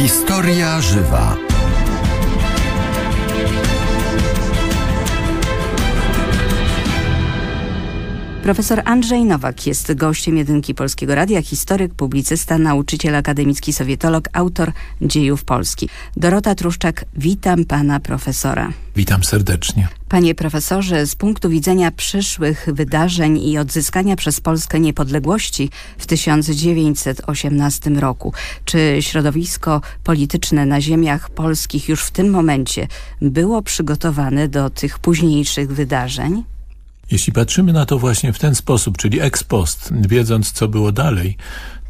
Historia żywa. Profesor Andrzej Nowak jest gościem jedynki Polskiego Radia, historyk, publicysta, nauczyciel akademicki, sowietolog, autor dziejów Polski. Dorota Truszczak, witam pana profesora. Witam serdecznie. Panie profesorze, z punktu widzenia przyszłych wydarzeń i odzyskania przez Polskę niepodległości w 1918 roku, czy środowisko polityczne na ziemiach polskich już w tym momencie było przygotowane do tych późniejszych wydarzeń? Jeśli patrzymy na to właśnie w ten sposób, czyli ex post, wiedząc co było dalej,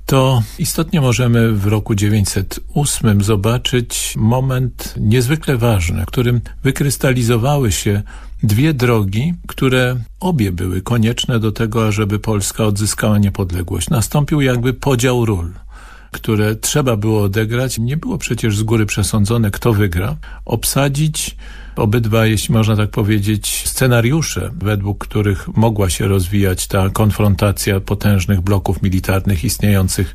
to istotnie możemy w roku 908 zobaczyć moment niezwykle ważny, w którym wykrystalizowały się dwie drogi, które obie były konieczne do tego, ażeby Polska odzyskała niepodległość. Nastąpił jakby podział ról które trzeba było odegrać. Nie było przecież z góry przesądzone, kto wygra. Obsadzić obydwa, jeśli można tak powiedzieć, scenariusze, według których mogła się rozwijać ta konfrontacja potężnych bloków militarnych istniejących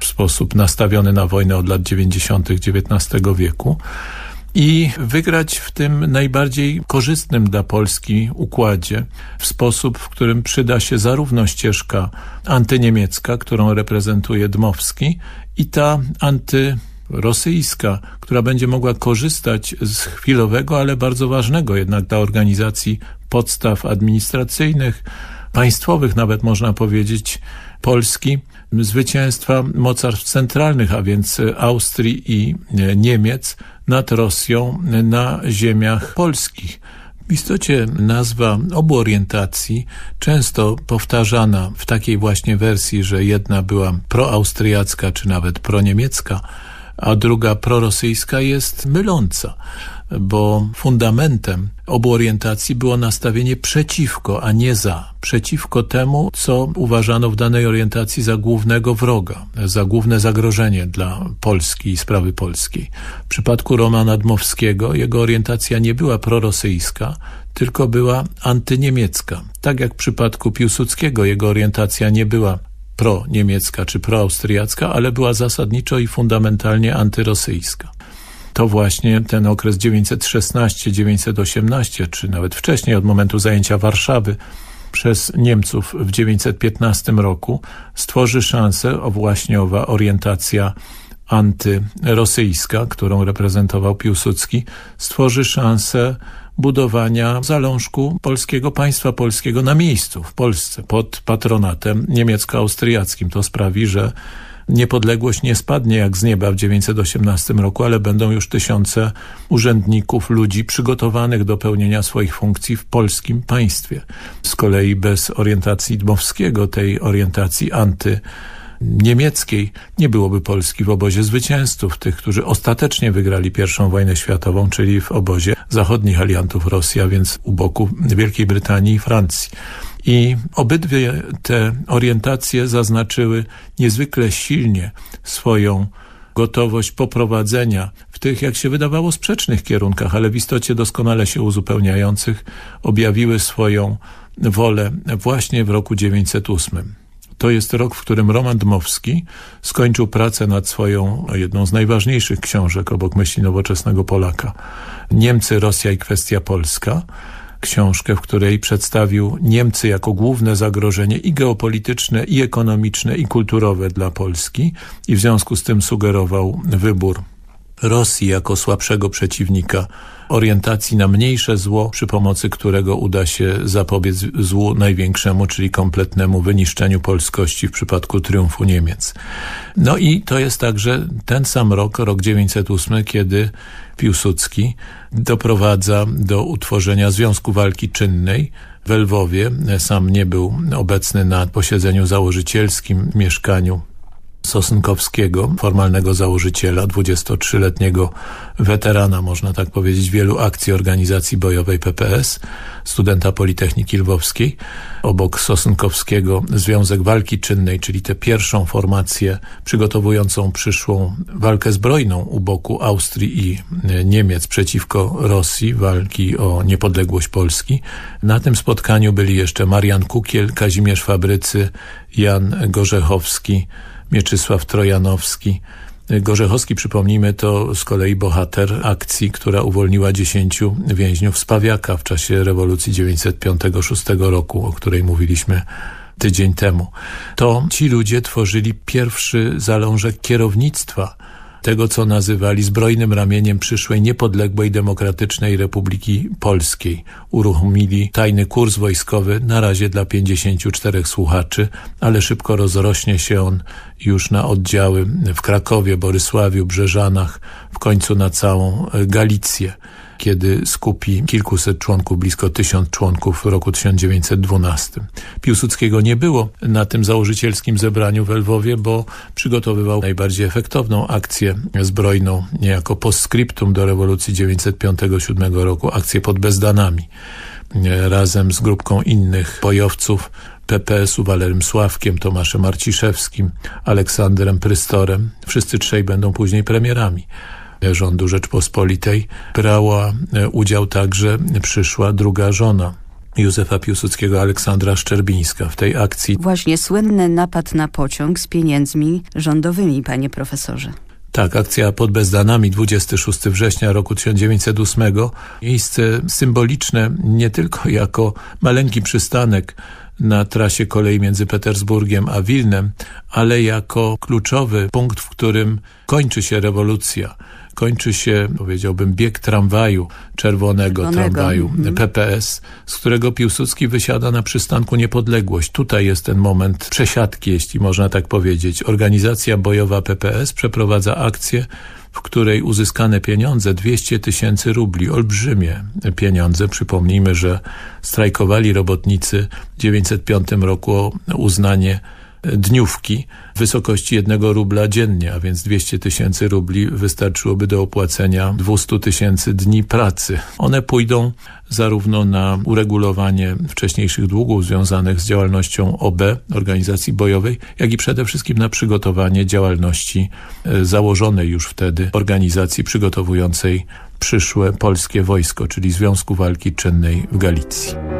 w sposób nastawiony na wojnę od lat 90. XIX wieku i wygrać w tym najbardziej korzystnym dla Polski układzie w sposób, w którym przyda się zarówno ścieżka antyniemiecka, którą reprezentuje Dmowski i ta anty rosyjska, która będzie mogła korzystać z chwilowego, ale bardzo ważnego jednak dla organizacji podstaw administracyjnych, państwowych nawet można powiedzieć, Polski, zwycięstwa mocarstw centralnych, a więc Austrii i Niemiec nad Rosją na ziemiach polskich. W istocie nazwa obu orientacji, często powtarzana w takiej właśnie wersji, że jedna była proaustriacka czy nawet proniemiecka, a druga prorosyjska jest myląca, bo fundamentem obu orientacji było nastawienie przeciwko, a nie za. Przeciwko temu, co uważano w danej orientacji za głównego wroga, za główne zagrożenie dla Polski i sprawy polskiej. W przypadku Romana Dmowskiego jego orientacja nie była prorosyjska, tylko była antyniemiecka. Tak jak w przypadku Piłsudskiego jego orientacja nie była pro-niemiecka czy pro-austriacka, ale była zasadniczo i fundamentalnie antyrosyjska. To właśnie ten okres 916-918, czy nawet wcześniej od momentu zajęcia Warszawy przez Niemców w 915 roku stworzy szansę o właśnie owa orientacja antyrosyjska, którą reprezentował Piłsudski, stworzy szansę budowania zalążku polskiego państwa polskiego na miejscu w Polsce pod patronatem niemiecko-austriackim. To sprawi, że niepodległość nie spadnie jak z nieba w 918 roku, ale będą już tysiące urzędników, ludzi przygotowanych do pełnienia swoich funkcji w polskim państwie. Z kolei bez orientacji Dmowskiego, tej orientacji anty niemieckiej nie byłoby Polski w obozie zwycięzców, tych, którzy ostatecznie wygrali pierwszą wojnę światową, czyli w obozie zachodnich aliantów Rosji, a więc u boku Wielkiej Brytanii i Francji. I obydwie te orientacje zaznaczyły niezwykle silnie swoją gotowość poprowadzenia w tych, jak się wydawało, sprzecznych kierunkach, ale w istocie doskonale się uzupełniających, objawiły swoją wolę właśnie w roku 908. To jest rok, w którym Roman Dmowski skończył pracę nad swoją jedną z najważniejszych książek obok myśli nowoczesnego Polaka. Niemcy, Rosja i kwestia polska. Książkę, w której przedstawił Niemcy jako główne zagrożenie i geopolityczne, i ekonomiczne, i kulturowe dla Polski i w związku z tym sugerował wybór Rosji jako słabszego przeciwnika orientacji na mniejsze zło, przy pomocy którego uda się zapobiec złu największemu, czyli kompletnemu wyniszczeniu polskości w przypadku triumfu Niemiec. No i to jest także ten sam rok, rok 908, kiedy Piłsudski doprowadza do utworzenia Związku Walki Czynnej, w Lwowie. Sam nie był obecny na posiedzeniu założycielskim mieszkaniu Sosnkowskiego, formalnego założyciela, 23-letniego weterana, można tak powiedzieć, wielu akcji organizacji bojowej PPS, studenta Politechniki Lwowskiej. Obok Sosnkowskiego Związek Walki Czynnej, czyli tę pierwszą formację przygotowującą przyszłą walkę zbrojną u boku Austrii i Niemiec przeciwko Rosji, walki o niepodległość Polski. Na tym spotkaniu byli jeszcze Marian Kukiel, Kazimierz Fabrycy, Jan Gorzechowski, Mieczysław Trojanowski Gorzechowski, przypomnijmy, to z kolei bohater akcji, która uwolniła dziesięciu więźniów z Pawiaka w czasie rewolucji 905-6 roku, o której mówiliśmy tydzień temu. To ci ludzie tworzyli pierwszy zalążek kierownictwa tego, co nazywali zbrojnym ramieniem przyszłej niepodległej demokratycznej Republiki Polskiej. Uruchomili tajny kurs wojskowy, na razie dla 54 słuchaczy, ale szybko rozrośnie się on już na oddziały w Krakowie, Borysławiu, Brzeżanach, w końcu na całą Galicję kiedy skupi kilkuset członków, blisko tysiąc członków w roku 1912. Piłsudskiego nie było na tym założycielskim zebraniu w Lwowie, bo przygotowywał najbardziej efektowną akcję zbrojną, niejako postscriptum do rewolucji 905-7 roku, akcję pod Bezdanami. Razem z grupką innych bojowców PPS-u Walerym Sławkiem, Tomaszem Marciszewskim, Aleksandrem Prystorem. Wszyscy trzej będą później premierami rządu Rzeczpospolitej brała e, udział także przyszła druga żona Józefa Piłsudskiego, Aleksandra Szczerbińska w tej akcji. Właśnie słynny napad na pociąg z pieniędzmi rządowymi, panie profesorze. Tak, akcja pod Bezdanami 26 września roku 1908. Miejsce symboliczne nie tylko jako maleńki przystanek na trasie kolei między Petersburgiem a Wilnem, ale jako kluczowy punkt, w którym kończy się rewolucja kończy się, powiedziałbym, bieg tramwaju, czerwonego, czerwonego. tramwaju mhm. PPS, z którego Piłsudski wysiada na przystanku Niepodległość. Tutaj jest ten moment przesiadki, jeśli można tak powiedzieć. Organizacja bojowa PPS przeprowadza akcję, w której uzyskane pieniądze 200 tysięcy rubli, olbrzymie pieniądze. Przypomnijmy, że strajkowali robotnicy w 1905 roku o uznanie dniówki w wysokości jednego rubla dziennie, a więc 200 tysięcy rubli wystarczyłoby do opłacenia 200 tysięcy dni pracy. One pójdą zarówno na uregulowanie wcześniejszych długów związanych z działalnością OB, organizacji bojowej, jak i przede wszystkim na przygotowanie działalności e, założonej już wtedy organizacji przygotowującej przyszłe polskie wojsko, czyli Związku Walki Czynnej w Galicji.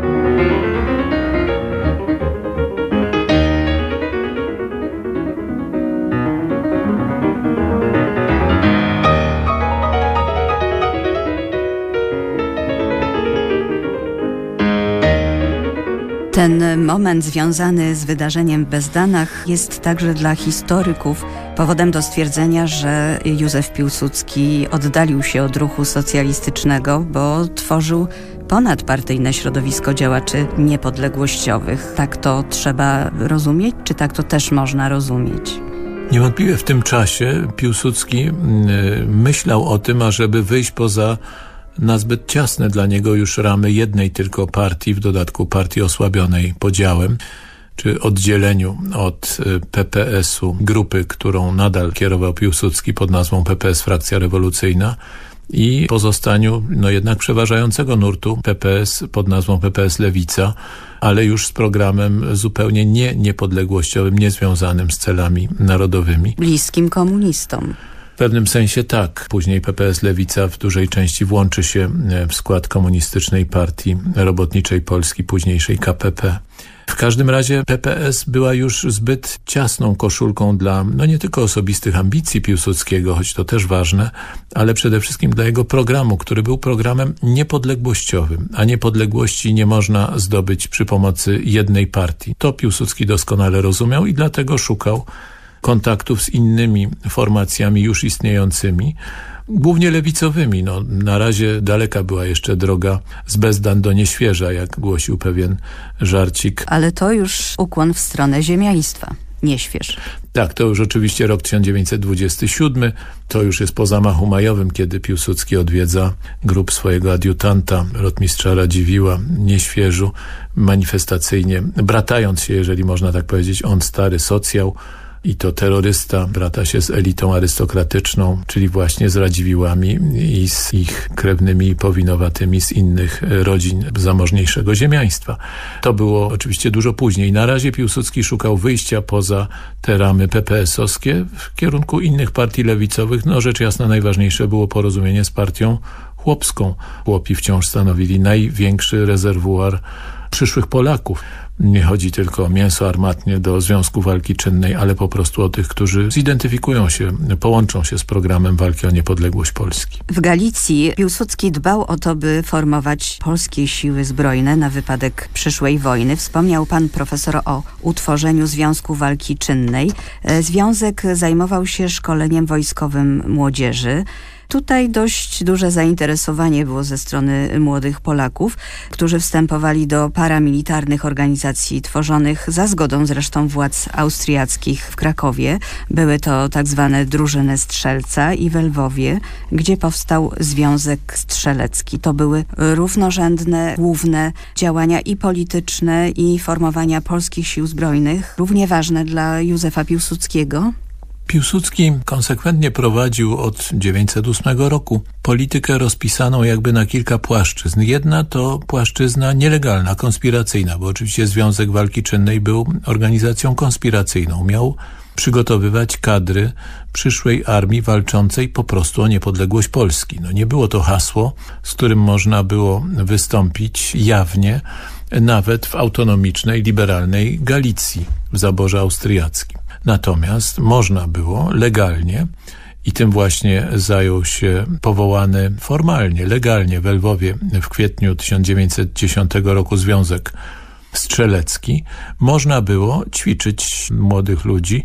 Ten moment związany z wydarzeniem w Bezdanach jest także dla historyków powodem do stwierdzenia, że Józef Piłsudski oddalił się od ruchu socjalistycznego, bo tworzył ponadpartyjne środowisko działaczy niepodległościowych. Tak to trzeba rozumieć, czy tak to też można rozumieć? Niewątpliwie w tym czasie Piłsudski mm, myślał o tym, ażeby wyjść poza na zbyt ciasne dla niego już ramy jednej tylko partii, w dodatku partii osłabionej podziałem czy oddzieleniu od y, PPS-u grupy, którą nadal kierował Piłsudski pod nazwą PPS Frakcja Rewolucyjna i pozostaniu no jednak przeważającego nurtu PPS pod nazwą PPS Lewica, ale już z programem zupełnie nie niepodległościowym, niezwiązanym z celami narodowymi. Bliskim komunistom. W pewnym sensie tak. Później PPS Lewica w dużej części włączy się e, w skład komunistycznej partii robotniczej Polski, późniejszej KPP. W każdym razie PPS była już zbyt ciasną koszulką dla no nie tylko osobistych ambicji Piłsudskiego, choć to też ważne, ale przede wszystkim dla jego programu, który był programem niepodległościowym, a niepodległości nie można zdobyć przy pomocy jednej partii. To Piłsudski doskonale rozumiał i dlatego szukał kontaktów z innymi formacjami już istniejącymi, głównie lewicowymi. No, na razie daleka była jeszcze droga z Bezdan do Nieświeża, jak głosił pewien żarcik. Ale to już ukłon w stronę ziemiaństwa. Nieśwież. Tak, to już oczywiście rok 1927, to już jest po zamachu majowym, kiedy Piłsudski odwiedza grup swojego adiutanta, rotmistrza Radziwiła, Nieświeżu, manifestacyjnie, bratając się, jeżeli można tak powiedzieć, on stary socjał, i to terrorysta brata się z elitą arystokratyczną, czyli właśnie z Radziwiłami i z ich krewnymi powinowatymi z innych rodzin zamożniejszego ziemiaństwa. To było oczywiście dużo później. Na razie Piłsudski szukał wyjścia poza te ramy PPS-owskie w kierunku innych partii lewicowych. No rzecz jasna najważniejsze było porozumienie z partią chłopską. Chłopi wciąż stanowili największy rezerwuar przyszłych Polaków. Nie chodzi tylko o mięso armatnie do Związku Walki Czynnej, ale po prostu o tych, którzy zidentyfikują się, połączą się z programem walki o niepodległość Polski. W Galicji Piłsudski dbał o to, by formować polskie siły zbrojne na wypadek przyszłej wojny. Wspomniał pan profesor o utworzeniu Związku Walki Czynnej. E, związek zajmował się szkoleniem wojskowym młodzieży. Tutaj dość duże zainteresowanie było ze strony młodych Polaków, którzy wstępowali do paramilitarnych organizacji tworzonych za zgodą zresztą władz austriackich w Krakowie. Były to tak zwane drużyny strzelca i we Lwowie, gdzie powstał Związek Strzelecki. To były równorzędne, główne działania i polityczne i formowania polskich sił zbrojnych, równie ważne dla Józefa Piłsudskiego. Piłsudski konsekwentnie prowadził od 1908 roku politykę rozpisaną jakby na kilka płaszczyzn. Jedna to płaszczyzna nielegalna, konspiracyjna, bo oczywiście Związek Walki Czynnej był organizacją konspiracyjną. Miał przygotowywać kadry przyszłej armii walczącej po prostu o niepodległość Polski. No nie było to hasło, z którym można było wystąpić jawnie, nawet w autonomicznej, liberalnej Galicji w zaborze austriackim. Natomiast można było legalnie i tym właśnie zajął się powołany formalnie, legalnie w Lwowie w kwietniu 1910 roku Związek Strzelecki. Można było ćwiczyć młodych ludzi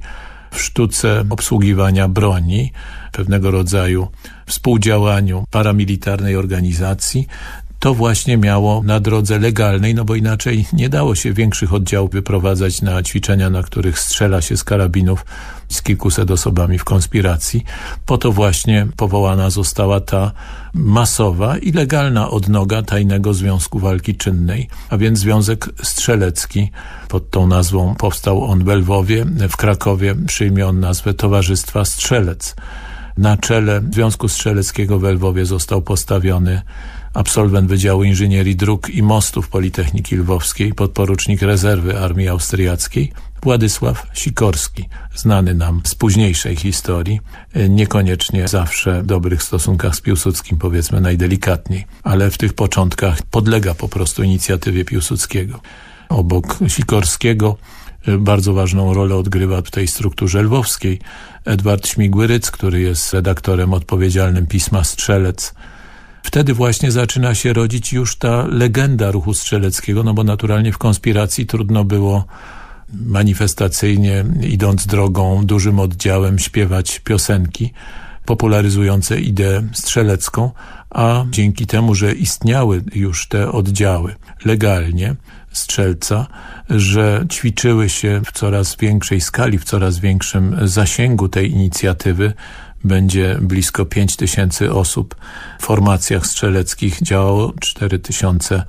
w sztuce obsługiwania broni, pewnego rodzaju współdziałaniu paramilitarnej organizacji, to właśnie miało na drodze legalnej, no bo inaczej nie dało się większych oddziałów wyprowadzać na ćwiczenia, na których strzela się z karabinów z kilkuset osobami w konspiracji. Po to właśnie powołana została ta masowa i legalna odnoga Tajnego Związku Walki Czynnej, a więc Związek Strzelecki. Pod tą nazwą powstał on w Lwowie, w Krakowie przyjmie on nazwę Towarzystwa Strzelec. Na czele Związku Strzeleckiego w Lwowie został postawiony absolwent Wydziału Inżynierii Dróg i Mostów Politechniki Lwowskiej, podporucznik rezerwy Armii Austriackiej, Władysław Sikorski, znany nam z późniejszej historii, niekoniecznie zawsze w dobrych stosunkach z Piłsudskim, powiedzmy najdelikatniej, ale w tych początkach podlega po prostu inicjatywie Piłsudskiego. Obok Sikorskiego e, bardzo ważną rolę odgrywa w tej strukturze lwowskiej Edward Śmigłyryc, który jest redaktorem odpowiedzialnym pisma Strzelec, Wtedy właśnie zaczyna się rodzić już ta legenda ruchu strzeleckiego, no bo naturalnie w konspiracji trudno było manifestacyjnie, idąc drogą, dużym oddziałem śpiewać piosenki popularyzujące ideę strzelecką, a dzięki temu, że istniały już te oddziały legalnie, strzelca, że ćwiczyły się w coraz większej skali, w coraz większym zasięgu tej inicjatywy, będzie blisko 5 tysięcy osób. W formacjach strzeleckich, działało 4 tysiące.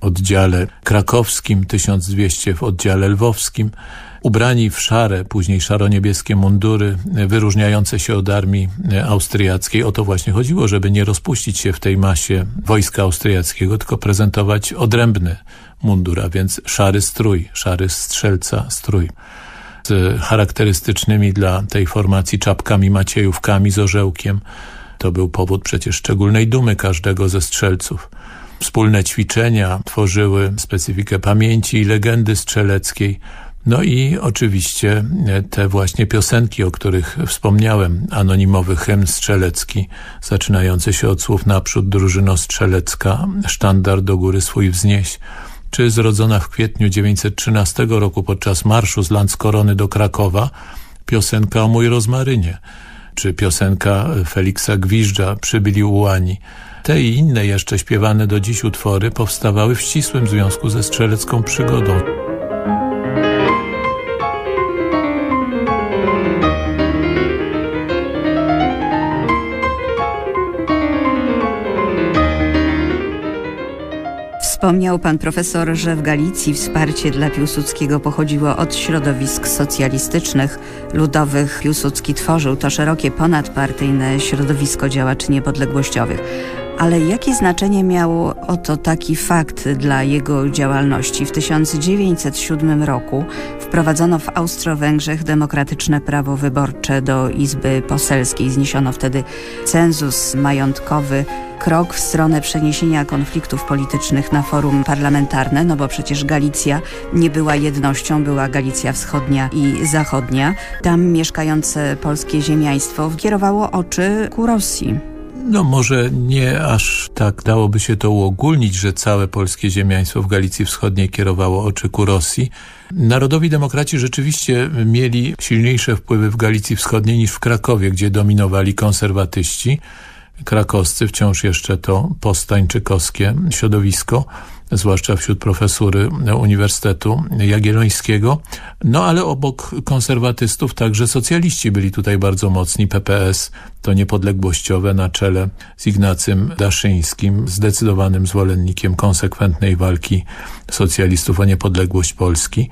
Oddziale krakowskim, 1200 w oddziale lwowskim, ubrani w szare, później szaro-niebieskie mundury, wyróżniające się od armii austriackiej. O to właśnie chodziło, żeby nie rozpuścić się w tej masie wojska austriackiego, tylko prezentować odrębny mundur, a więc szary strój, szary strzelca strój z charakterystycznymi dla tej formacji czapkami maciejówkami z orzełkiem. To był powód przecież szczególnej dumy każdego ze strzelców. Wspólne ćwiczenia tworzyły specyfikę pamięci i legendy strzeleckiej. No i oczywiście te właśnie piosenki, o których wspomniałem, anonimowy hymn strzelecki, zaczynający się od słów naprzód drużyno strzelecka, sztandar do góry swój wznieś, czy zrodzona w kwietniu 913 roku podczas marszu z Landskorony do Krakowa piosenka o mój rozmarynie, czy piosenka Feliksa Gwiżdża Przybyli ułani. Te i inne jeszcze śpiewane do dziś utwory powstawały w ścisłym związku ze strzelecką przygodą. Wspomniał pan profesor, że w Galicji wsparcie dla Piłsudskiego pochodziło od środowisk socjalistycznych, ludowych. Piłsudski tworzył to szerokie ponadpartyjne środowisko działaczy niepodległościowych. Ale jakie znaczenie miał oto taki fakt dla jego działalności? W 1907 roku wprowadzono w Austro-Węgrzech demokratyczne prawo wyborcze do Izby Poselskiej. Zniesiono wtedy cenzus majątkowy krok w stronę przeniesienia konfliktów politycznych na forum parlamentarne, no bo przecież Galicja nie była jednością, była Galicja Wschodnia i Zachodnia. Tam mieszkające polskie ziemiaństwo kierowało oczy ku Rosji. No może nie aż tak dałoby się to uogólnić, że całe polskie ziemiaństwo w Galicji Wschodniej kierowało oczy ku Rosji. Narodowi demokraci rzeczywiście mieli silniejsze wpływy w Galicji Wschodniej niż w Krakowie, gdzie dominowali konserwatyści krakowscy, wciąż jeszcze to postańczykowskie środowisko, zwłaszcza wśród profesury Uniwersytetu Jagiellońskiego. No ale obok konserwatystów także socjaliści byli tutaj bardzo mocni. PPS to niepodległościowe na czele z Ignacym Daszyńskim, zdecydowanym zwolennikiem konsekwentnej walki socjalistów o niepodległość Polski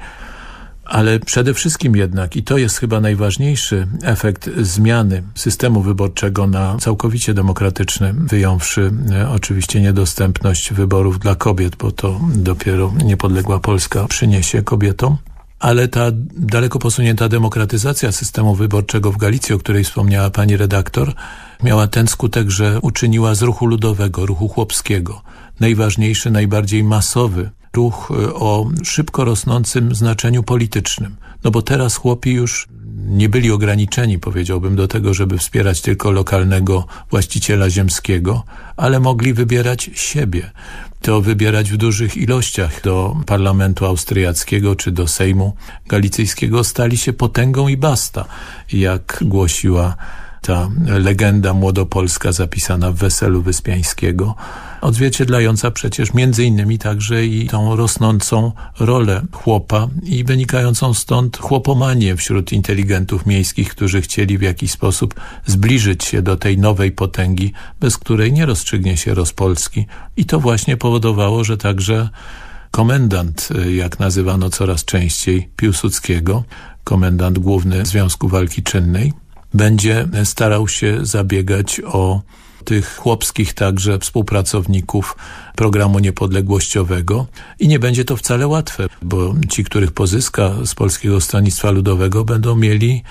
ale przede wszystkim jednak, i to jest chyba najważniejszy efekt zmiany systemu wyborczego na całkowicie demokratyczny, wyjąwszy e, oczywiście niedostępność wyborów dla kobiet, bo to dopiero niepodległa Polska przyniesie kobietom. Ale ta daleko posunięta demokratyzacja systemu wyborczego w Galicji, o której wspomniała pani redaktor, miała ten skutek, że uczyniła z ruchu ludowego, ruchu chłopskiego, najważniejszy, najbardziej masowy ruch y, o szybko rosnącym znaczeniu politycznym. No bo teraz chłopi już nie byli ograniczeni, powiedziałbym, do tego, żeby wspierać tylko lokalnego właściciela ziemskiego, ale mogli wybierać siebie. To wybierać w dużych ilościach do parlamentu austriackiego czy do Sejmu galicyjskiego stali się potęgą i basta, jak głosiła ta legenda młodopolska zapisana w Weselu Wyspiańskiego, odzwierciedlająca przecież między innymi także i tą rosnącą rolę chłopa i wynikającą stąd chłopomanię wśród inteligentów miejskich, którzy chcieli w jakiś sposób zbliżyć się do tej nowej potęgi, bez której nie rozstrzygnie się Polski. I to właśnie powodowało, że także komendant, jak nazywano coraz częściej Piłsudskiego, komendant główny Związku Walki Czynnej, będzie starał się zabiegać o tych chłopskich także współpracowników programu niepodległościowego. I nie będzie to wcale łatwe, bo ci, których pozyska z Polskiego Stronnictwa Ludowego będą mieli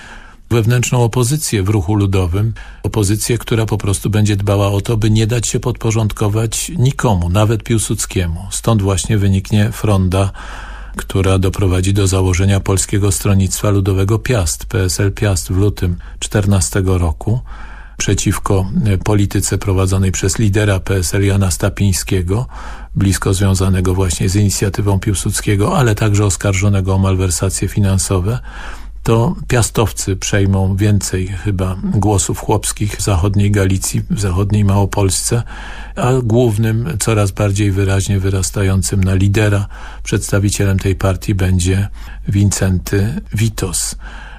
wewnętrzną opozycję w ruchu ludowym, opozycję, która po prostu będzie dbała o to, by nie dać się podporządkować nikomu, nawet Piłsudskiemu. Stąd właśnie wyniknie fronda która doprowadzi do założenia Polskiego Stronnictwa Ludowego Piast, PSL Piast w lutym 14 roku przeciwko e, polityce prowadzonej przez lidera PSL Jana Stapińskiego, blisko związanego właśnie z inicjatywą Piłsudskiego, ale także oskarżonego o malwersacje finansowe, to piastowcy przejmą więcej chyba głosów chłopskich w zachodniej Galicji, w zachodniej Małopolsce, a głównym, coraz bardziej wyraźnie wyrastającym na lidera przedstawicielem tej partii będzie Wincenty Witos.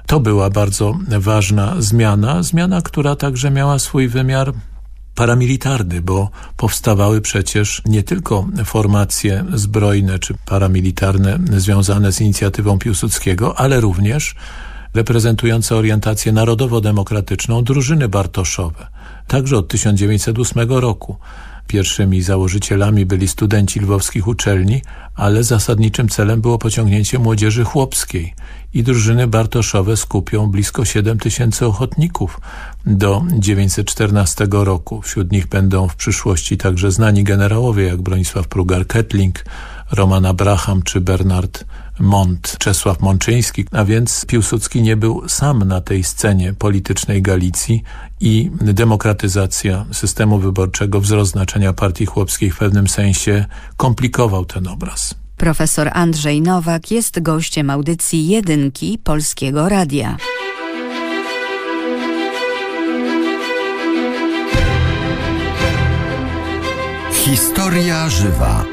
To była bardzo ważna zmiana, zmiana, która także miała swój wymiar paramilitarny, bo powstawały przecież nie tylko formacje zbrojne czy paramilitarne związane z inicjatywą Piłsudskiego, ale również reprezentujące orientację narodowo-demokratyczną drużyny bartoszowe. Także od 1908 roku. Pierwszymi założycielami byli studenci lwowskich uczelni, ale zasadniczym celem było pociągnięcie młodzieży chłopskiej i drużyny bartoszowe skupią blisko 7 tysięcy ochotników do 914 roku. Wśród nich będą w przyszłości także znani generałowie jak Bronisław Prugar-Kettling, Roman Abraham czy Bernard Mont, Czesław Mączyński, a więc Piłsudski nie był sam na tej scenie politycznej Galicji i demokratyzacja systemu wyborczego, wzrost znaczenia partii chłopskiej w pewnym sensie komplikował ten obraz. Profesor Andrzej Nowak jest gościem audycji Jedynki Polskiego Radia. Historia żywa.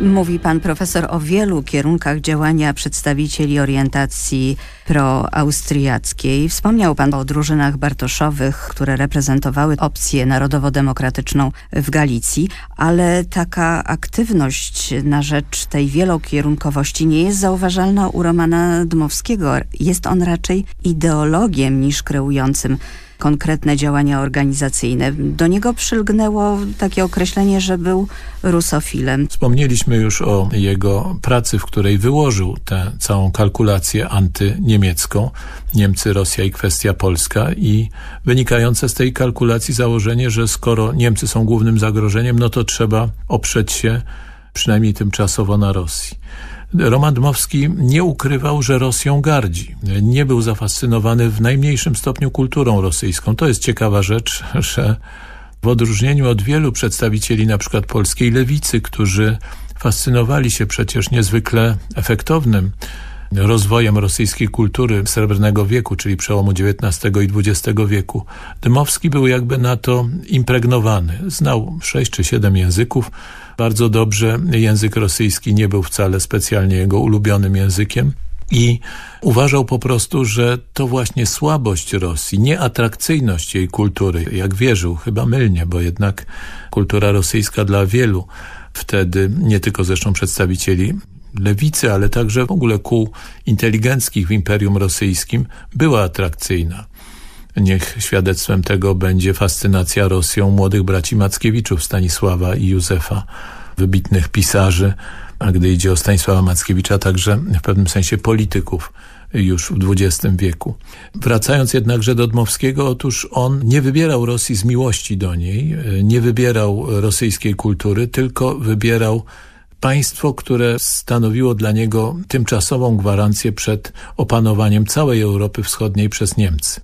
Mówi pan profesor o wielu kierunkach działania przedstawicieli orientacji proaustriackiej. Wspomniał pan o drużynach bartoszowych, które reprezentowały opcję narodowo-demokratyczną w Galicji, ale taka aktywność na rzecz tej wielokierunkowości nie jest zauważalna u Romana Dmowskiego. Jest on raczej ideologiem niż kreującym konkretne działania organizacyjne. Do niego przylgnęło takie określenie, że był rusofilem. Wspomnieliśmy już o jego pracy, w której wyłożył tę całą kalkulację antyniemiecką. Niemcy, Rosja i kwestia polska i wynikające z tej kalkulacji założenie, że skoro Niemcy są głównym zagrożeniem, no to trzeba oprzeć się przynajmniej tymczasowo na Rosji. Roman Dmowski nie ukrywał, że Rosją gardzi. Nie był zafascynowany w najmniejszym stopniu kulturą rosyjską. To jest ciekawa rzecz, że w odróżnieniu od wielu przedstawicieli na przykład polskiej lewicy, którzy fascynowali się przecież niezwykle efektownym rozwojem rosyjskiej kultury Srebrnego wieku, czyli przełomu XIX i XX wieku. Dmowski był jakby na to impregnowany. Znał sześć czy siedem języków, bardzo dobrze. Język rosyjski nie był wcale specjalnie jego ulubionym językiem i uważał po prostu, że to właśnie słabość Rosji, nieatrakcyjność jej kultury, jak wierzył, chyba mylnie, bo jednak kultura rosyjska dla wielu wtedy, nie tylko zresztą przedstawicieli lewicy, ale także w ogóle kół inteligenckich w Imperium Rosyjskim była atrakcyjna. Niech świadectwem tego będzie fascynacja Rosją młodych braci Mackiewiczów, Stanisława i Józefa, wybitnych pisarzy, a gdy idzie o Stanisława Mackiewicza, także w pewnym sensie polityków już w XX wieku. Wracając jednakże do Dmowskiego, otóż on nie wybierał Rosji z miłości do niej, nie wybierał rosyjskiej kultury, tylko wybierał państwo, które stanowiło dla niego tymczasową gwarancję przed opanowaniem całej Europy Wschodniej przez Niemcy.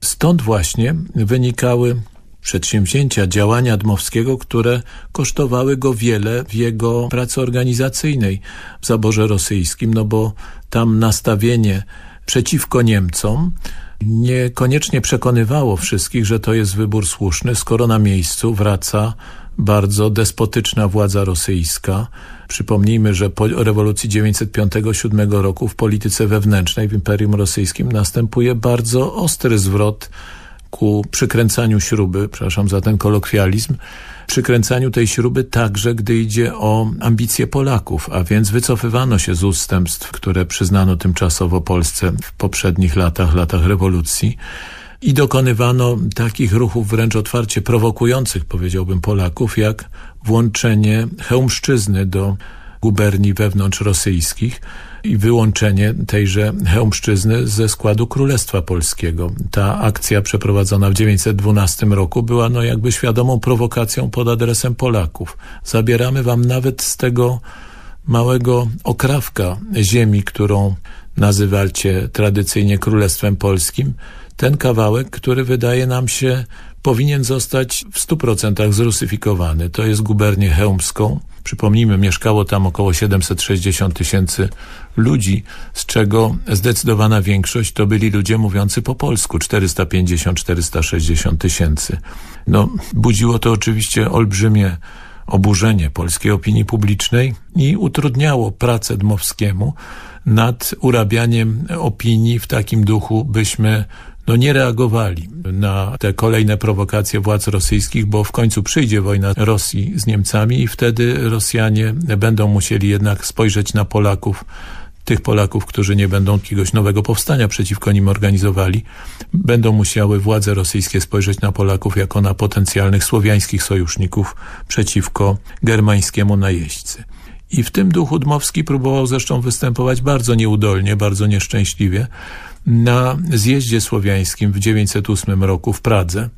Stąd właśnie wynikały przedsięwzięcia, działania Dmowskiego, które kosztowały go wiele w jego pracy organizacyjnej w zaborze rosyjskim, no bo tam nastawienie przeciwko Niemcom niekoniecznie przekonywało wszystkich, że to jest wybór słuszny, skoro na miejscu wraca bardzo despotyczna władza rosyjska. Przypomnijmy, że po rewolucji 905-7 roku w polityce wewnętrznej w Imperium Rosyjskim następuje bardzo ostry zwrot ku przykręcaniu śruby, przepraszam za ten kolokwializm, przykręcaniu tej śruby także, gdy idzie o ambicje Polaków, a więc wycofywano się z ustępstw, które przyznano tymczasowo Polsce w poprzednich latach, latach rewolucji i dokonywano takich ruchów wręcz otwarcie prowokujących, powiedziałbym, Polaków, jak włączenie hełmszczyzny do guberni wewnątrz rosyjskich i wyłączenie tejże hełmszczyzny ze składu Królestwa Polskiego. Ta akcja przeprowadzona w 912 roku była no jakby świadomą prowokacją pod adresem Polaków. Zabieramy wam nawet z tego małego okrawka ziemi, którą nazywacie tradycyjnie Królestwem Polskim, ten kawałek, który wydaje nam się powinien zostać w 100% zrusyfikowany. To jest gubernię chełmską. Przypomnijmy, mieszkało tam około 760 tysięcy ludzi, z czego zdecydowana większość to byli ludzie mówiący po polsku, 450-460 tysięcy. No, budziło to oczywiście olbrzymie oburzenie polskiej opinii publicznej i utrudniało pracę Dmowskiemu nad urabianiem opinii w takim duchu, byśmy no nie reagowali na te kolejne prowokacje władz rosyjskich, bo w końcu przyjdzie wojna Rosji z Niemcami i wtedy Rosjanie będą musieli jednak spojrzeć na Polaków tych Polaków, którzy nie będą jakiegoś nowego powstania przeciwko nim organizowali, będą musiały władze rosyjskie spojrzeć na Polaków jako na potencjalnych słowiańskich sojuszników przeciwko germańskiemu najeźdźcy. I w tym duchu Dmowski próbował zresztą występować bardzo nieudolnie, bardzo nieszczęśliwie, na zjeździe słowiańskim w 908 roku w Pradze,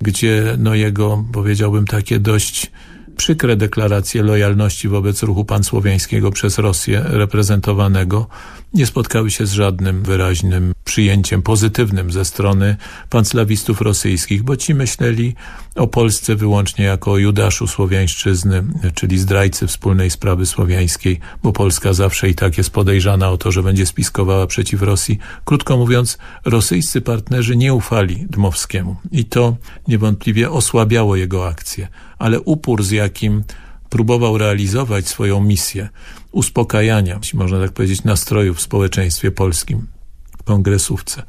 gdzie no jego, powiedziałbym, takie dość przykre deklaracje lojalności wobec ruchu pansłowiańskiego przez Rosję reprezentowanego nie spotkały się z żadnym wyraźnym przyjęciem pozytywnym ze strony panclawistów rosyjskich, bo ci myśleli o Polsce wyłącznie jako o Judaszu Słowiańszczyzny, czyli zdrajcy wspólnej sprawy słowiańskiej, bo Polska zawsze i tak jest podejrzana o to, że będzie spiskowała przeciw Rosji. Krótko mówiąc, rosyjscy partnerzy nie ufali Dmowskiemu i to niewątpliwie osłabiało jego akcję, ale upór z jakim próbował realizować swoją misję uspokajania, można tak powiedzieć, nastrojów w społeczeństwie polskim kongresówce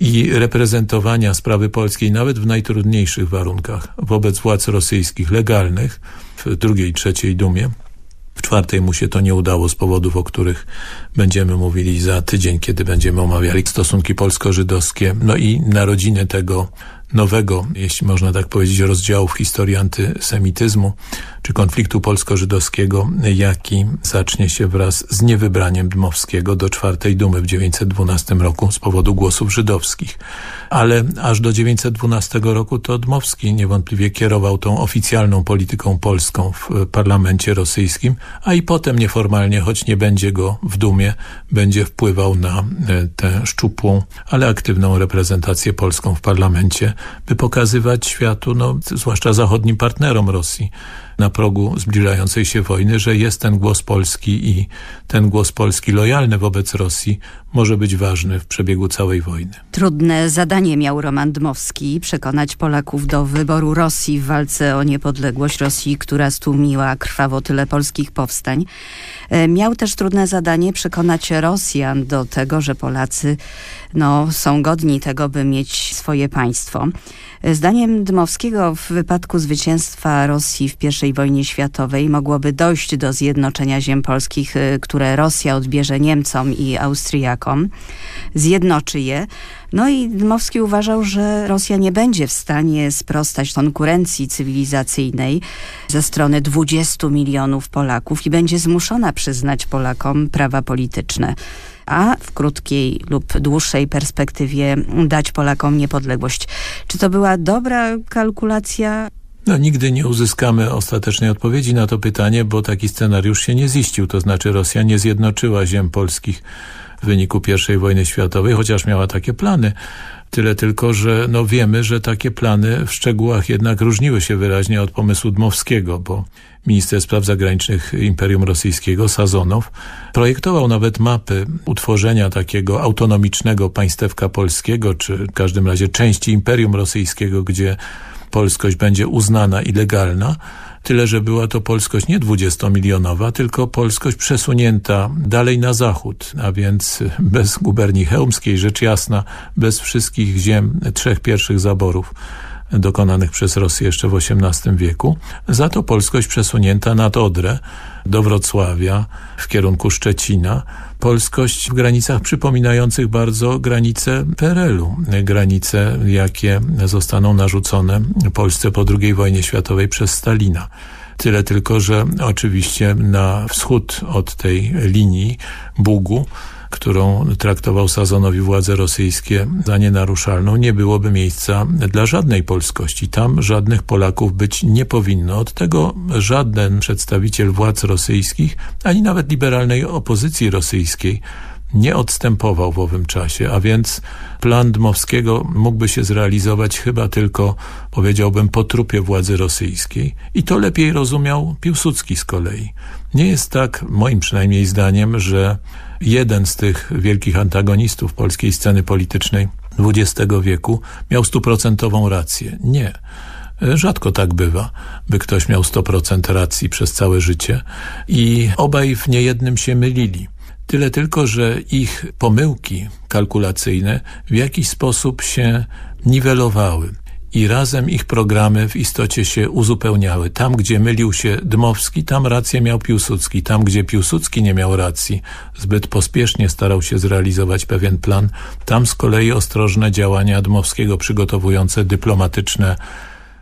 i reprezentowania sprawy polskiej nawet w najtrudniejszych warunkach wobec władz rosyjskich legalnych w drugiej trzeciej dumie. W czwartej mu się to nie udało z powodów, o których będziemy mówili za tydzień, kiedy będziemy omawiali stosunki polsko-żydowskie, no i narodziny tego nowego, jeśli można tak powiedzieć, rozdziału w historii antysemityzmu czy konfliktu polsko-żydowskiego, jaki zacznie się wraz z niewybraniem Dmowskiego do czwartej Dumy w 912 roku z powodu głosów żydowskich. Ale aż do 912 roku to Dmowski niewątpliwie kierował tą oficjalną polityką polską w parlamencie rosyjskim, a i potem nieformalnie, choć nie będzie go w Dumie, będzie wpływał na e, tę szczupłą, ale aktywną reprezentację polską w parlamencie, by pokazywać światu, no, zwłaszcza zachodnim partnerom Rosji, na progu zbliżającej się wojny, że jest ten głos Polski i ten głos Polski lojalny wobec Rosji może być ważny w przebiegu całej wojny. Trudne zadanie miał Roman Dmowski przekonać Polaków do wyboru Rosji w walce o niepodległość Rosji, która stłumiła krwawo tyle polskich powstań. E, miał też trudne zadanie przekonać Rosjan do tego, że Polacy no, są godni tego, by mieć swoje państwo. Zdaniem Dmowskiego w wypadku zwycięstwa Rosji w I wojnie światowej mogłoby dojść do zjednoczenia ziem polskich, y, które Rosja odbierze Niemcom i Austriakom, zjednoczy je. No i Dmowski uważał, że Rosja nie będzie w stanie sprostać konkurencji cywilizacyjnej ze strony 20 milionów Polaków i będzie zmuszona przyznać Polakom prawa polityczne a w krótkiej lub dłuższej perspektywie dać Polakom niepodległość. Czy to była dobra kalkulacja? No, nigdy nie uzyskamy ostatecznej odpowiedzi na to pytanie, bo taki scenariusz się nie ziścił. To znaczy Rosja nie zjednoczyła ziem polskich w wyniku I wojny światowej, chociaż miała takie plany. Tyle tylko, że no wiemy, że takie plany w szczegółach jednak różniły się wyraźnie od pomysłu Dmowskiego, bo minister spraw zagranicznych Imperium Rosyjskiego, Sazonow, projektował nawet mapy utworzenia takiego autonomicznego państewka polskiego, czy w każdym razie części Imperium Rosyjskiego, gdzie polskość będzie uznana i legalna, Tyle, że była to polskość nie dwudziestomilionowa, tylko polskość przesunięta dalej na zachód, a więc bez guberni chełmskiej, rzecz jasna, bez wszystkich ziem trzech pierwszych zaborów dokonanych przez Rosję jeszcze w XVIII wieku. Za to polskość przesunięta nad Odrę do Wrocławia w kierunku Szczecina. Polskość w granicach przypominających bardzo granice PRL-u. Granice, jakie zostaną narzucone Polsce po II wojnie światowej przez Stalina. Tyle tylko, że oczywiście na wschód od tej linii Bugu którą traktował Sazonowi władze rosyjskie za nienaruszalną, nie byłoby miejsca dla żadnej polskości. Tam żadnych Polaków być nie powinno. Od tego żaden przedstawiciel władz rosyjskich, ani nawet liberalnej opozycji rosyjskiej nie odstępował w owym czasie, a więc plan Dmowskiego mógłby się zrealizować chyba tylko, powiedziałbym, po trupie władzy rosyjskiej. I to lepiej rozumiał Piłsudski z kolei. Nie jest tak, moim przynajmniej zdaniem, że jeden z tych wielkich antagonistów polskiej sceny politycznej XX wieku miał stuprocentową rację. Nie. Rzadko tak bywa, by ktoś miał 100% racji przez całe życie i obaj w niejednym się mylili. Tyle tylko, że ich pomyłki kalkulacyjne w jakiś sposób się niwelowały i razem ich programy w istocie się uzupełniały. Tam, gdzie mylił się Dmowski, tam rację miał Piłsudski. Tam, gdzie Piłsudski nie miał racji, zbyt pospiesznie starał się zrealizować pewien plan, tam z kolei ostrożne działania Dmowskiego przygotowujące dyplomatyczne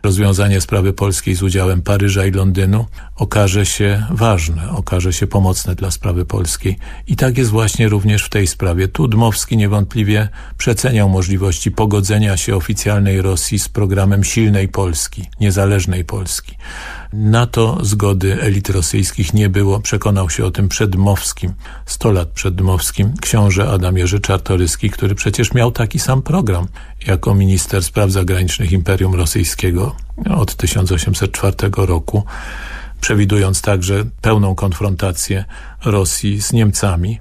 rozwiązanie sprawy polskiej z udziałem Paryża i Londynu okaże się ważne, okaże się pomocne dla sprawy polskiej. I tak jest właśnie również w tej sprawie. Tu Dmowski niewątpliwie przeceniał możliwości pogodzenia się oficjalnej Rosji z programem silnej Polski, niezależnej Polski. Na to zgody elit rosyjskich nie było. Przekonał się o tym przed Dmowskim, sto lat przed Dmowskim, książę Adam Jerzy Czartoryski, który przecież miał taki sam program jako minister spraw zagranicznych Imperium Rosyjskiego od 1804 roku, przewidując także pełną konfrontację Rosji z Niemcami.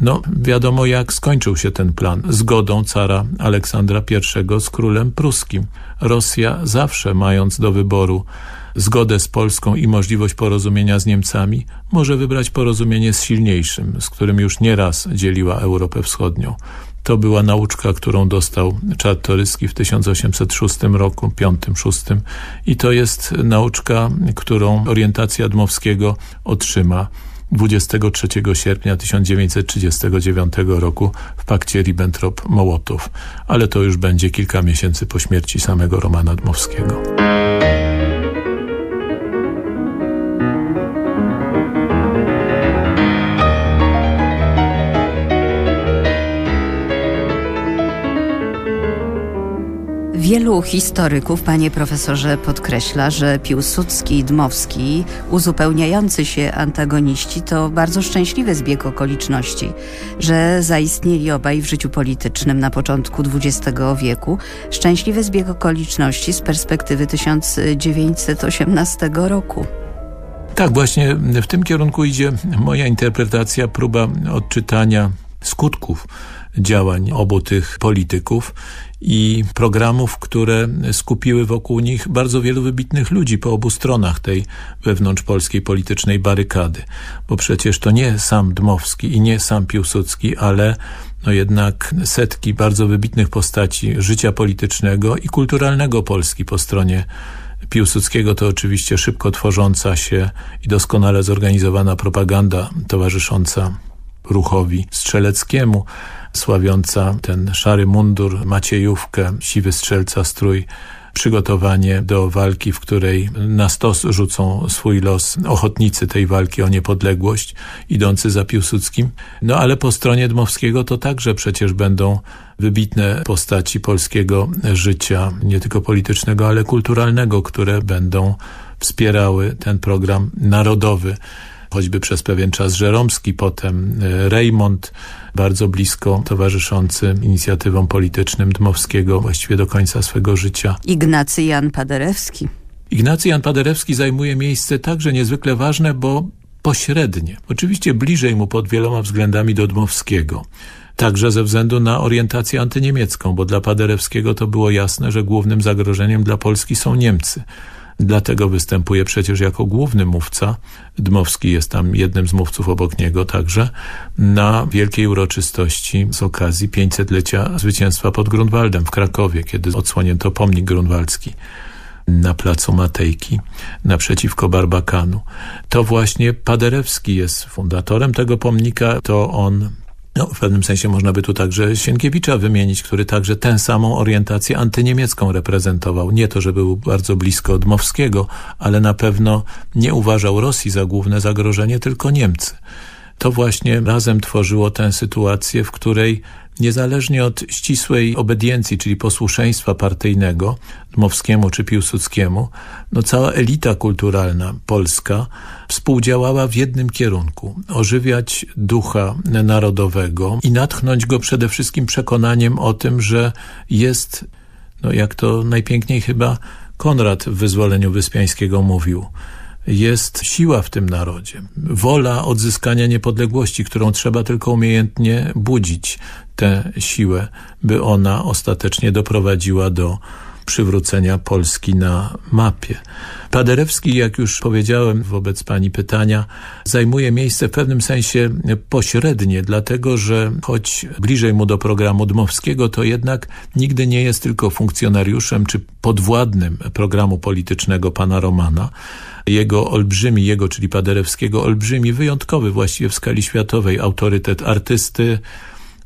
No, wiadomo jak skończył się ten plan. Zgodą cara Aleksandra I z królem pruskim. Rosja zawsze mając do wyboru zgodę z Polską i możliwość porozumienia z Niemcami, może wybrać porozumienie z silniejszym, z którym już nieraz dzieliła Europę Wschodnią. To była nauczka, którą dostał Czartoryski w 1806 roku, 5-6 i to jest nauczka, którą orientacja Dmowskiego otrzyma 23 sierpnia 1939 roku w pakcie Ribbentrop-Mołotow, ale to już będzie kilka miesięcy po śmierci samego Romana Dmowskiego. Wielu historyków, panie profesorze, podkreśla, że Piłsudski i Dmowski, uzupełniający się antagoniści, to bardzo szczęśliwy zbieg okoliczności, że zaistnieli obaj w życiu politycznym na początku XX wieku. Szczęśliwy zbieg okoliczności z perspektywy 1918 roku. Tak, właśnie w tym kierunku idzie moja interpretacja, próba odczytania skutków działań obu tych polityków i programów, które skupiły wokół nich bardzo wielu wybitnych ludzi po obu stronach tej wewnątrz polskiej politycznej barykady. Bo przecież to nie sam Dmowski i nie sam Piłsudski, ale no jednak setki bardzo wybitnych postaci życia politycznego i kulturalnego Polski po stronie Piłsudskiego to oczywiście szybko tworząca się i doskonale zorganizowana propaganda towarzysząca ruchowi strzeleckiemu, sławiąca ten szary mundur, maciejówkę, siwy strzelca strój, przygotowanie do walki, w której na stos rzucą swój los ochotnicy tej walki o niepodległość, idący za Piłsudskim. No ale po stronie Dmowskiego to także przecież będą wybitne postaci polskiego życia, nie tylko politycznego, ale kulturalnego, które będą wspierały ten program narodowy choćby przez pewien czas Żeromski, potem e, Rejmont, bardzo blisko towarzyszący inicjatywom politycznym Dmowskiego właściwie do końca swego życia. Ignacy Jan Paderewski. Ignacy Jan Paderewski zajmuje miejsce także niezwykle ważne, bo pośrednie. Oczywiście bliżej mu pod wieloma względami do Dmowskiego. Także ze względu na orientację antyniemiecką, bo dla Paderewskiego to było jasne, że głównym zagrożeniem dla Polski są Niemcy. Dlatego występuje przecież jako główny mówca, Dmowski jest tam jednym z mówców obok niego także, na wielkiej uroczystości z okazji 500-lecia zwycięstwa pod Grunwaldem w Krakowie, kiedy odsłonięto pomnik grunwaldzki na placu Matejki naprzeciwko Barbakanu. To właśnie Paderewski jest fundatorem tego pomnika, to on no, w pewnym sensie można by tu także Sienkiewicza wymienić, który także tę samą orientację antyniemiecką reprezentował. Nie to, że był bardzo blisko od Mowskiego, ale na pewno nie uważał Rosji za główne zagrożenie, tylko Niemcy. To właśnie razem tworzyło tę sytuację, w której niezależnie od ścisłej obediencji, czyli posłuszeństwa partyjnego Dmowskiemu czy Piłsudskiemu, no cała elita kulturalna polska współdziałała w jednym kierunku. Ożywiać ducha narodowego i natchnąć go przede wszystkim przekonaniem o tym, że jest, no jak to najpiękniej chyba Konrad w Wyzwoleniu Wyspiańskiego mówił, jest siła w tym narodzie. Wola odzyskania niepodległości, którą trzeba tylko umiejętnie budzić tę siłę, by ona ostatecznie doprowadziła do przywrócenia Polski na mapie. Paderewski, jak już powiedziałem wobec pani pytania, zajmuje miejsce w pewnym sensie pośrednie, dlatego że choć bliżej mu do programu Dmowskiego, to jednak nigdy nie jest tylko funkcjonariuszem czy podwładnym programu politycznego pana Romana, jego olbrzymi, jego, czyli Paderewskiego, olbrzymi, wyjątkowy właściwie w skali światowej autorytet artysty,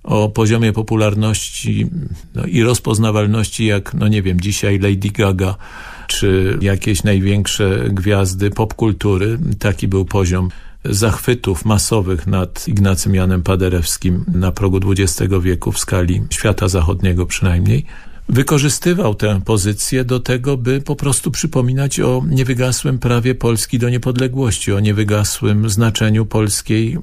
o poziomie popularności no, i rozpoznawalności jak, no nie wiem, dzisiaj Lady Gaga czy jakieś największe gwiazdy popkultury. Taki był poziom zachwytów masowych nad Ignacym Janem Paderewskim na progu XX wieku w skali świata zachodniego przynajmniej. Wykorzystywał tę pozycję do tego, by po prostu przypominać o niewygasłym prawie Polski do niepodległości, o niewygasłym znaczeniu polskiej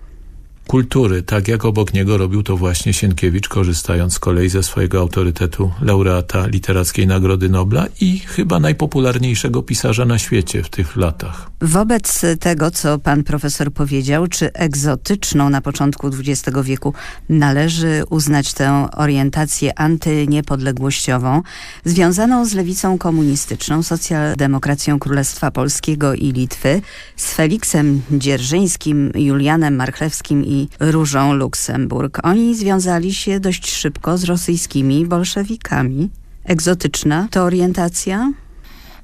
kultury, tak jak obok niego robił to właśnie Sienkiewicz, korzystając z kolei ze swojego autorytetu laureata Literackiej Nagrody Nobla i chyba najpopularniejszego pisarza na świecie w tych latach. Wobec tego, co pan profesor powiedział, czy egzotyczną na początku XX wieku należy uznać tę orientację antyniepodległościową, związaną z lewicą komunistyczną, socjaldemokracją Królestwa Polskiego i Litwy, z Feliksem Dzierżyńskim, Julianem Marchlewskim i Różą Luksemburg. Oni związali się dość szybko z rosyjskimi bolszewikami. Egzotyczna to orientacja?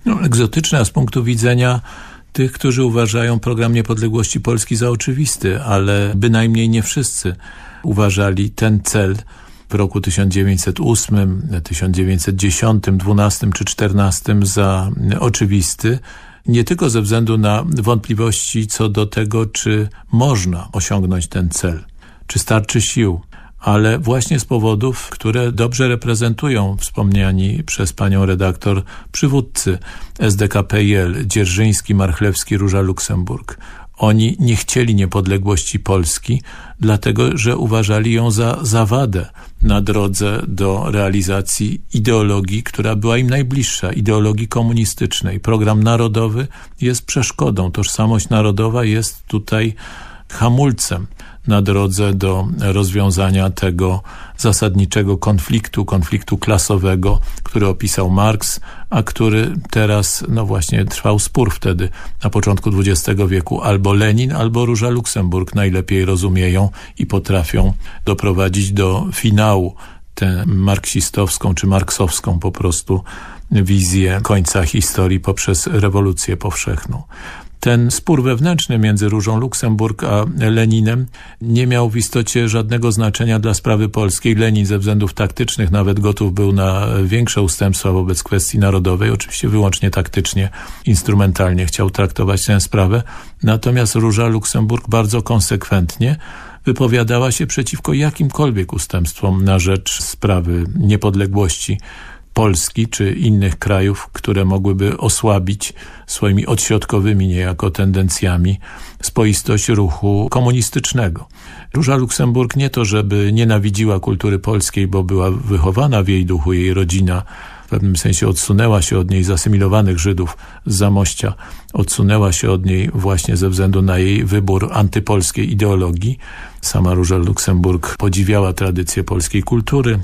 No, egzotyczna z punktu widzenia tych, którzy uważają program niepodległości Polski za oczywisty, ale bynajmniej nie wszyscy uważali ten cel w roku 1908, 1910, 12 czy 14 za oczywisty, nie tylko ze względu na wątpliwości co do tego, czy można osiągnąć ten cel, czy starczy sił, ale właśnie z powodów, które dobrze reprezentują wspomniani przez panią redaktor przywódcy SDKPL, Dzierżyński, Marchlewski, Róża Luksemburg. Oni nie chcieli niepodległości Polski, dlatego że uważali ją za zawadę na drodze do realizacji ideologii, która była im najbliższa, ideologii komunistycznej. Program narodowy jest przeszkodą, tożsamość narodowa jest tutaj hamulcem na drodze do rozwiązania tego zasadniczego konfliktu, konfliktu klasowego, który opisał Marx, a który teraz, no właśnie trwał spór wtedy, na początku XX wieku, albo Lenin, albo Róża Luksemburg najlepiej rozumieją i potrafią doprowadzić do finału tę marksistowską czy marksowską po prostu wizję końca historii poprzez rewolucję powszechną. Ten spór wewnętrzny między Różą Luksemburg a Leninem nie miał w istocie żadnego znaczenia dla sprawy polskiej. Lenin ze względów taktycznych nawet gotów był na większe ustępstwa wobec kwestii narodowej, oczywiście wyłącznie taktycznie, instrumentalnie chciał traktować tę sprawę. Natomiast Róża Luksemburg bardzo konsekwentnie wypowiadała się przeciwko jakimkolwiek ustępstwom na rzecz sprawy niepodległości Polski czy innych krajów, które mogłyby osłabić swoimi odśrodkowymi niejako tendencjami spoistość ruchu komunistycznego. Róża Luksemburg nie to, żeby nienawidziła kultury polskiej, bo była wychowana w jej duchu, jej rodzina w pewnym sensie odsunęła się od niej zasymilowanych Żydów z Zamościa, odsunęła się od niej właśnie ze względu na jej wybór antypolskiej ideologii. Sama Róża Luksemburg podziwiała tradycję polskiej kultury,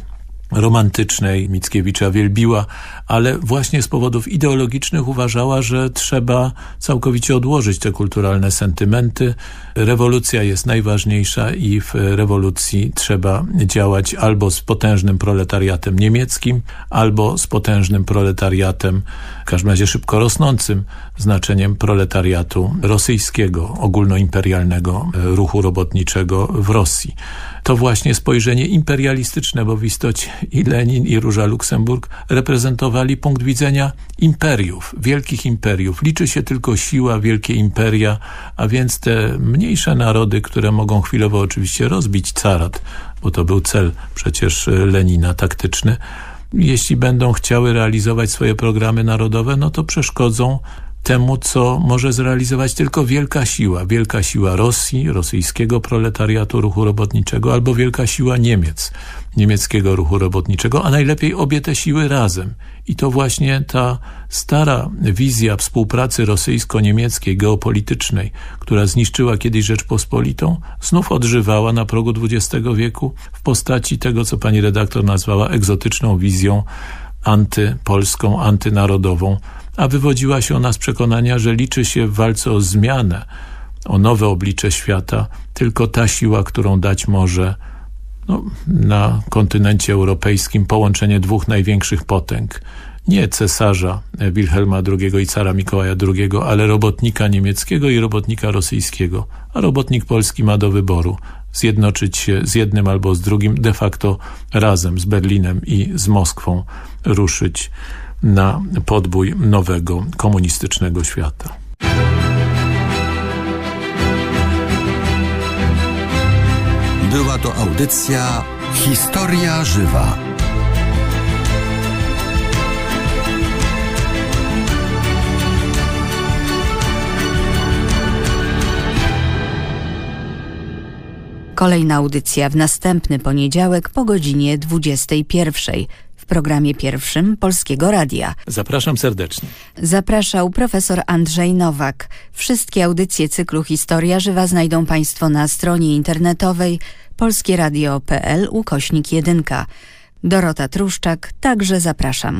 romantycznej Mickiewicza wielbiła, ale właśnie z powodów ideologicznych uważała, że trzeba całkowicie odłożyć te kulturalne sentymenty. Rewolucja jest najważniejsza i w rewolucji trzeba działać albo z potężnym proletariatem niemieckim, albo z potężnym proletariatem, w każdym razie szybko rosnącym znaczeniem proletariatu rosyjskiego, ogólnoimperialnego ruchu robotniczego w Rosji to właśnie spojrzenie imperialistyczne, bo w istocie i Lenin i Róża Luksemburg reprezentowali punkt widzenia imperiów, wielkich imperiów. Liczy się tylko siła, wielkie imperia, a więc te mniejsze narody, które mogą chwilowo oczywiście rozbić carat, bo to był cel przecież Lenina taktyczny, jeśli będą chciały realizować swoje programy narodowe, no to przeszkodzą temu, co może zrealizować tylko wielka siła. Wielka siła Rosji, rosyjskiego proletariatu ruchu robotniczego albo wielka siła Niemiec, niemieckiego ruchu robotniczego, a najlepiej obie te siły razem. I to właśnie ta stara wizja współpracy rosyjsko-niemieckiej, geopolitycznej, która zniszczyła kiedyś Rzeczpospolitą, znów odżywała na progu XX wieku w postaci tego, co pani redaktor nazwała egzotyczną wizją antypolską, antynarodową, a wywodziła się ona z przekonania, że liczy się w walce o zmianę, o nowe oblicze świata, tylko ta siła, którą dać może no, na kontynencie europejskim połączenie dwóch największych potęg. Nie cesarza Wilhelma II i cara Mikołaja II, ale robotnika niemieckiego i robotnika rosyjskiego. A robotnik polski ma do wyboru zjednoczyć się z jednym albo z drugim, de facto razem z Berlinem i z Moskwą ruszyć na podbój nowego komunistycznego świata. Była to audycja Historia Żywa. Kolejna audycja w następny poniedziałek po godzinie 21 w programie pierwszym Polskiego Radia. Zapraszam serdecznie. Zapraszał profesor Andrzej Nowak. Wszystkie audycje cyklu Historia Żywa znajdą Państwo na stronie internetowej polskieradio.pl ukośnik 1. Dorota Truszczak, także zapraszam.